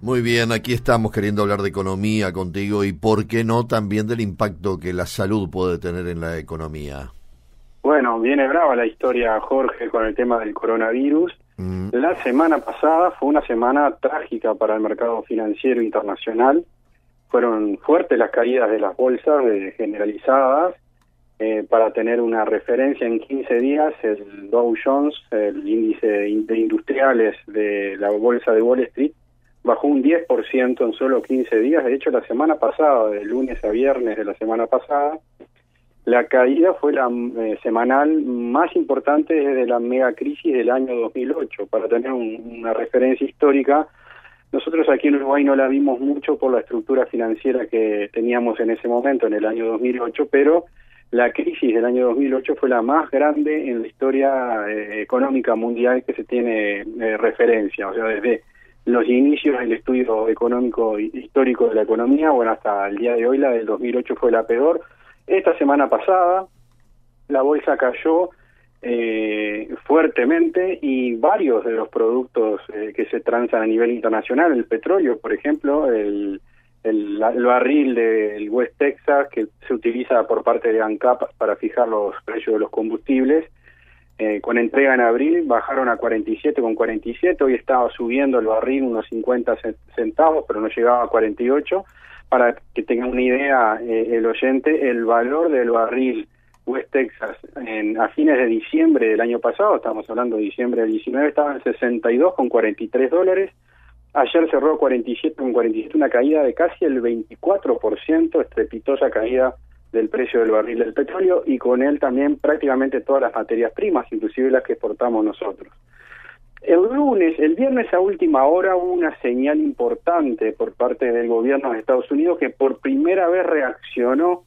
Muy bien, aquí estamos queriendo hablar de economía contigo y, ¿por qué no, también del impacto que la salud puede tener en la economía? Bueno, viene brava la historia, Jorge, con el tema del coronavirus. La semana pasada fue una semana trágica para el mercado financiero internacional. Fueron fuertes las caídas de las bolsas generalizadas. Eh, para tener una referencia en 15 días, el Dow Jones, el índice de industriales de la bolsa de Wall Street, bajó un 10% en solo 15 días. De hecho, la semana pasada, de lunes a viernes de la semana pasada, la caída fue la eh, semanal más importante desde la mega crisis del año 2008. Para tener una referencia histórica, nosotros aquí en Uruguay no la vimos mucho por la estructura financiera que teníamos en ese momento, en el año 2008, pero la crisis del año 2008 fue la más grande en la historia eh, económica mundial que se tiene eh, referencia. O sea, desde los inicios del estudio económico histórico de la economía, bueno, hasta el día de hoy la del 2008 fue la peor. Esta semana pasada la bolsa cayó eh, fuertemente y varios de los productos eh, que se transan a nivel internacional, el petróleo, por ejemplo, el, el, el barril del West Texas que se utiliza por parte de ANCAP para fijar los precios de los combustibles, eh, con entrega en abril bajaron a 47 con 47, hoy estaba subiendo el barril unos 50 centavos, pero no llegaba a 48. Para que tengan una idea eh, el oyente, el valor del barril West Texas en, a fines de diciembre del año pasado, estamos hablando de diciembre del 19, estaba en 62 con 43 dólares. Ayer cerró 47 con 47, una caída de casi el 24%, estrepitosa caída del precio del barril del petróleo y con él también prácticamente todas las materias primas, inclusive las que exportamos nosotros. El lunes, el viernes a última hora hubo una señal importante por parte del gobierno de Estados Unidos que por primera vez reaccionó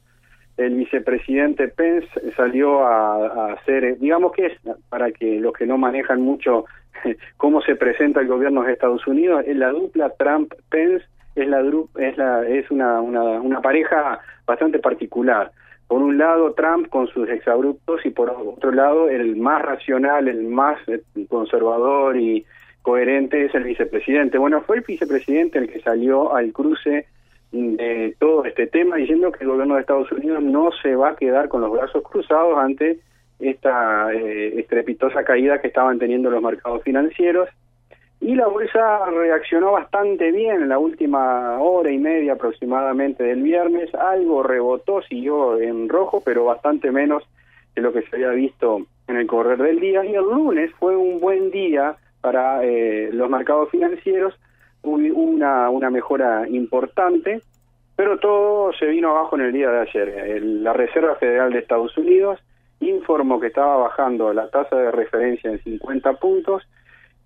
el vicepresidente Pence salió a, hacer, digamos que es para que los que no manejan mucho cómo se presenta el gobierno de Estados Unidos, es la dupla Trump-Pence es la es la es una, una, una pareja bastante particular. Por un lado Trump con sus exabruptos y por otro lado el más racional, el más eh, conservador y coherente es el vicepresidente. Bueno, fue el vicepresidente el que salió al cruce de todo este tema diciendo que el gobierno de Estados Unidos no se va a quedar con los brazos cruzados ante esta eh, estrepitosa caída que estaban teniendo los mercados financieros y la bolsa reaccionó bastante bien en la última hora y media aproximadamente del viernes, algo rebotó, siguió en rojo, pero bastante menos de lo que se había visto en el correr del día. Y el lunes fue un buen día para eh, los mercados financieros, una, una mejora importante, pero todo se vino abajo en el día de ayer. la Reserva Federal de Estados Unidos informó que estaba bajando la tasa de referencia en 50 puntos,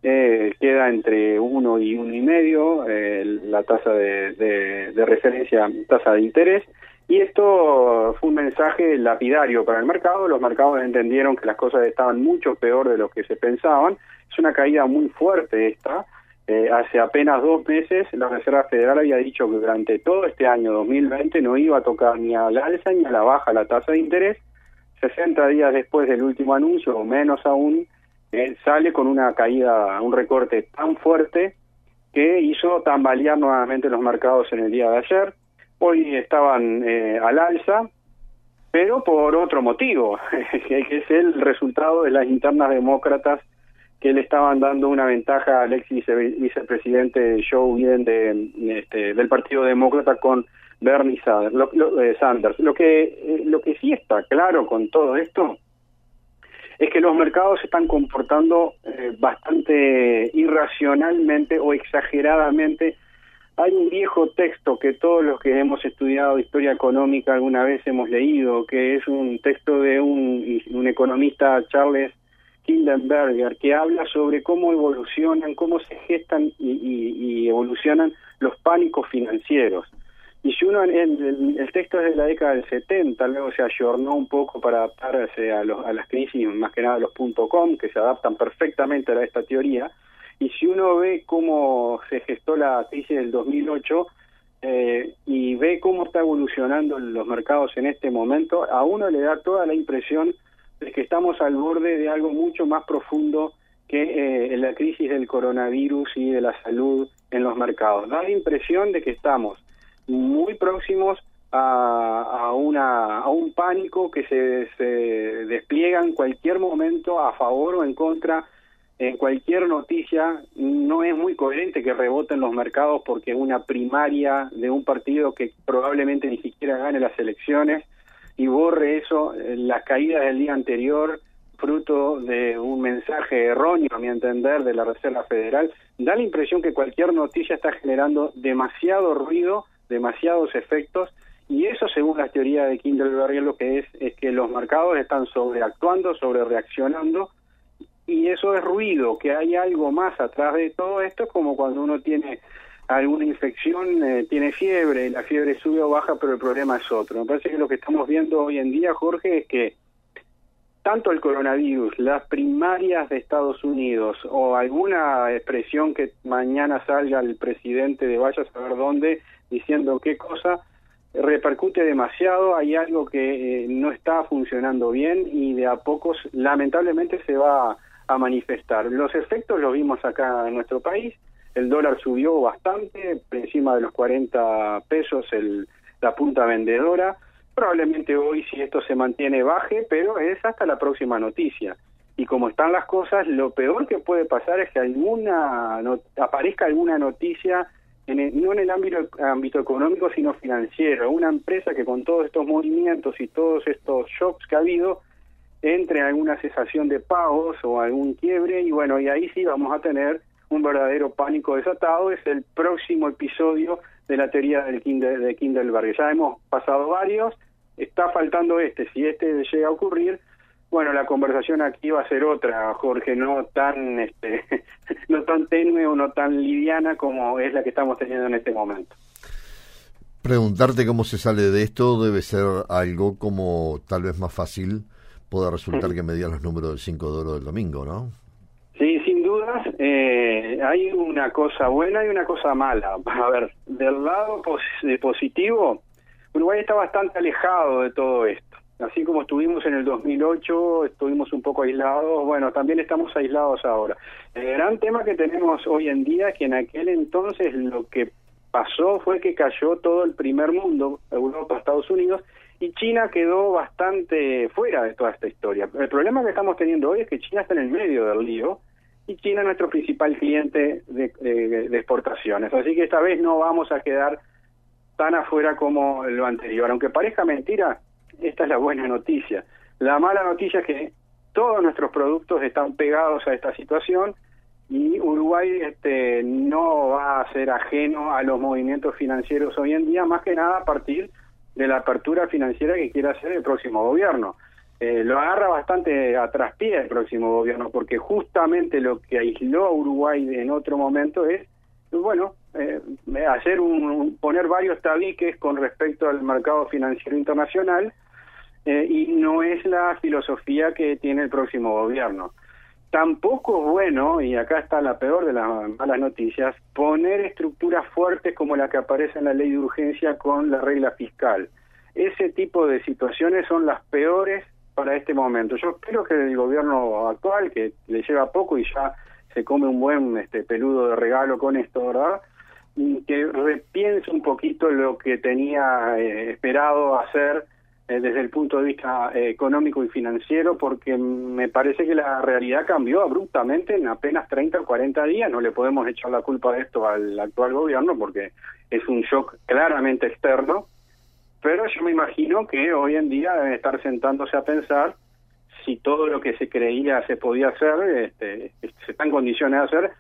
eh, queda entre uno y uno y medio eh, la tasa de, de, referencia, tasa de interés, y esto fue un mensaje lapidario para el mercado. Los mercados entendieron que las cosas estaban mucho peor de lo que se pensaban. Es una caída muy fuerte esta. Eh, hace apenas dos meses la Reserva Federal había dicho que durante todo este año 2020 no iba a tocar ni a la alza ni a la baja la tasa de interés. 60 días después del último anuncio, o menos aún, él sale con una caída, un recorte tan fuerte que hizo tambalear nuevamente los mercados en el día de ayer. Hoy estaban eh, al alza, pero por otro motivo, que es el resultado de las internas demócratas que le estaban dando una ventaja al ex vicepresidente Joe Biden de, este, del Partido Demócrata con Bernie Sanders. Lo, eh, Sanders. Lo que, eh, lo que sí está claro con todo esto es que los mercados se están comportando eh, bastante irracionalmente o exageradamente. Hay un viejo texto que todos los que hemos estudiado historia económica alguna vez hemos leído, que es un texto de un, economista, Charles Kindenberger, que habla sobre cómo evolucionan, cómo se gestan y evolucionan los pánicos financieros. Y si uno, el, texto es de la década del 70, luego se ayornó un poco para adaptarse a, los, a las crisis, más que nada los .com, que se adaptan perfectamente a esta teoría. Y si uno ve cómo se gestó la crisis del 2008 eh, y ve cómo está evolucionando los mercados en este momento, a uno le da toda la impresión de que estamos al borde de algo mucho más profundo que eh, la crisis del coronavirus y de la salud en los mercados. Da la impresión de que estamos muy próximos a, una, a un pánico que se, se despliega en cualquier momento a favor o en contra. En cualquier noticia no es muy coherente que reboten los mercados porque una primaria de un partido que probablemente ni siquiera gane las elecciones y borre eso, eh, las caídas del día anterior, fruto de un mensaje erróneo, a mi entender, de la Reserva Federal, da la impresión que cualquier noticia está generando demasiado ruido demasiados efectos y eso según la teoría de Kindleberger lo que es es que los mercados están sobreactuando, sobre reaccionando y eso es ruido, que hay algo más atrás de todo esto, es como cuando uno tiene alguna infección, eh, tiene fiebre, la fiebre sube o baja, pero el problema es otro. Me parece que lo que estamos viendo hoy en día, Jorge, es que tanto el coronavirus, las primarias de Estados Unidos o alguna expresión que mañana salga el presidente de vaya a saber dónde diciendo qué cosa, repercute demasiado, hay algo que eh, no está funcionando bien y de a pocos lamentablemente se va a manifestar. Los efectos los vimos acá en nuestro país, el dólar subió bastante, por encima de los 40 pesos el, la punta vendedora, Probablemente hoy, si esto se mantiene, baje, pero es hasta la próxima noticia. Y como están las cosas, lo peor que puede pasar es que alguna aparezca alguna noticia, en no en el ámbito, ámbito económico, sino financiero. Una empresa que con todos estos movimientos y todos estos shocks que ha habido, entre en alguna cesación de pagos o algún quiebre, y bueno, y ahí sí vamos a tener un verdadero pánico desatado. Es el próximo episodio de la teoría del Kindle, de Kindleberg. Ya hemos pasado varios, está faltando este. Si este llega a ocurrir, bueno, la conversación aquí va a ser otra, Jorge, no tan, este, no tan tenue o no tan liviana como es la que estamos teniendo en este momento. Preguntarte cómo se sale de esto debe ser algo como tal vez más fácil pueda resultar que me digan los números del 5 de oro del domingo, ¿no? Sí, sin dudas. Eh, hay una cosa buena y una cosa mala. A ver, del lado positivo, Uruguay está bastante alejado de todo esto. Así como estuvimos en el 2008, estuvimos un poco aislados, bueno, también estamos aislados ahora. El gran tema que tenemos hoy en día es que en aquel entonces lo que pasó fue que cayó todo el primer mundo, Europa, Estados Unidos, y China quedó bastante fuera de toda esta historia. El problema que estamos teniendo hoy es que China está en el medio del lío y China es nuestro principal cliente de, de exportaciones. Así que esta vez no vamos a quedar tan afuera como lo anterior. Aunque parezca mentira, esta es la buena noticia. La mala noticia es que todos nuestros productos están pegados a esta situación y Uruguay este, no va a ser ajeno a los movimientos financieros hoy en día, más que nada a partir de la apertura financiera que quiera hacer el próximo gobierno. Eh, lo agarra bastante a traspié el próximo gobierno, porque justamente lo que aisló a Uruguay en otro momento es, bueno, eh, hacer un, poner varios tabiques con respecto al mercado financiero internacional eh, y no es la filosofía que tiene el próximo gobierno. Tampoco es bueno, y acá está la peor de las malas noticias, poner estructuras fuertes como la que aparece en la ley de urgencia con la regla fiscal. Ese tipo de situaciones son las peores para este momento. Yo espero que el gobierno actual, que le lleva poco y ya se come un buen este peludo de regalo con esto, ¿verdad? que repiense un poquito lo que tenía eh, esperado hacer eh, desde el punto de vista eh, económico y financiero, porque me parece que la realidad cambió abruptamente en apenas 30 o 40 días. No le podemos echar la culpa de esto al actual gobierno porque es un shock claramente externo, pero yo me imagino que hoy en día deben estar sentándose a pensar si todo lo que se creía se podía hacer, este, se está en condiciones de hacer,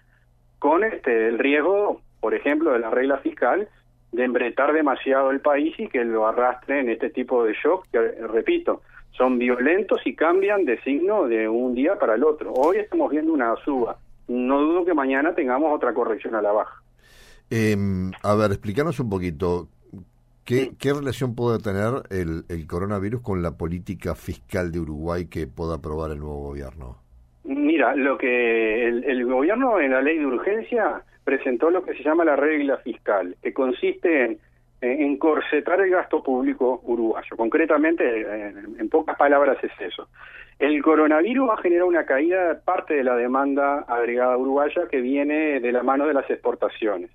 con este el riesgo por ejemplo, de la regla fiscal, de embretar demasiado el país y que lo arrastre en este tipo de shock que, repito, son violentos y cambian de signo de un día para el otro. Hoy estamos viendo una suba. No dudo que mañana tengamos otra corrección a la baja. Eh, a ver, explícanos un poquito ¿Qué, ¿Qué, relación puede tener el, el, coronavirus con la política fiscal de Uruguay que pueda aprobar el nuevo gobierno? Mira, lo que el, el, gobierno en la ley de urgencia presentó lo que se llama la regla fiscal, que consiste en, en corsetar el gasto público uruguayo. Concretamente, en, en, pocas palabras es eso. El coronavirus va a generar una caída de parte de la demanda agregada uruguaya que viene de la mano de las exportaciones.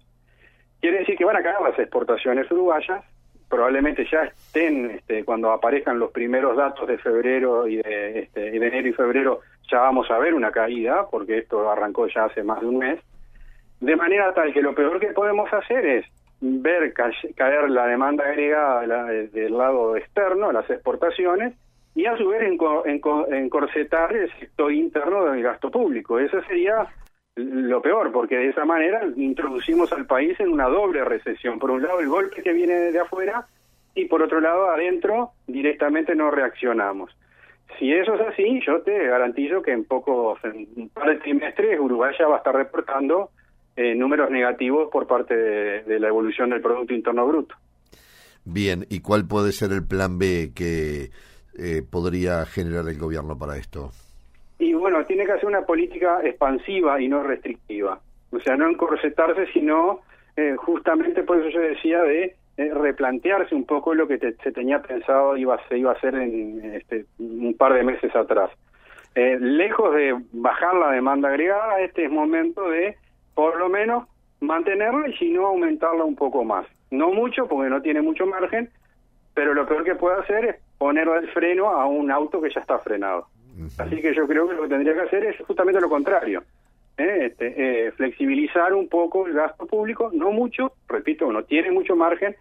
Quiere decir que van a caer las exportaciones uruguayas probablemente ya estén este, cuando aparezcan los primeros datos de febrero y de, este, de enero y febrero ya vamos a ver una caída porque esto arrancó ya hace más de un mes de manera tal que lo peor que podemos hacer es ver caer la demanda agregada del lado externo, las exportaciones, y a su vez encorsetar el sector interno del gasto público. Eso sería lo peor, porque de esa manera introducimos al país en una doble recesión. Por un lado, el golpe que viene de afuera y por otro lado, adentro directamente no reaccionamos. Si eso es así, yo te garantizo que en pocos, en un par de trimestres, Uruguay ya va a estar reportando eh, números negativos por parte de, de la evolución del Producto Interno Bruto. Bien, ¿y cuál puede ser el plan B que eh, podría generar el gobierno para esto? Y bueno, tiene que hacer una política expansiva y no restrictiva. O sea, no encorsetarse, sino eh, justamente por eso yo decía de eh, replantearse un poco lo que se tenía pensado iba, se iba a hacer en este, un par de meses atrás. Eh, lejos de bajar la demanda agregada, este es momento de por lo menos mantenerla y si no aumentarla un poco más. No mucho, porque no tiene mucho margen, pero lo peor que puede hacer es poner el freno a un auto que ya está frenado. Así que yo creo que lo que tendría que hacer es justamente lo contrario. ¿eh? Este, eh, flexibilizar un poco el gasto público, no mucho, repito, no tiene mucho margen,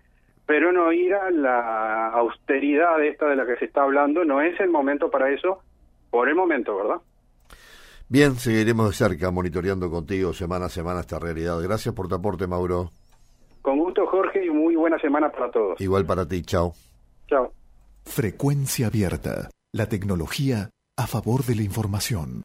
pero no ir a la austeridad esta de la que se está hablando, no es el momento para eso, por el momento, ¿verdad? Bien, seguiremos de cerca monitoreando contigo semana a semana esta realidad. Gracias por tu aporte, Mauro. Con gusto, Jorge, y muy buena semana para todos. Igual para ti, chao. Chao. Frecuencia abierta. La tecnología a favor de la información.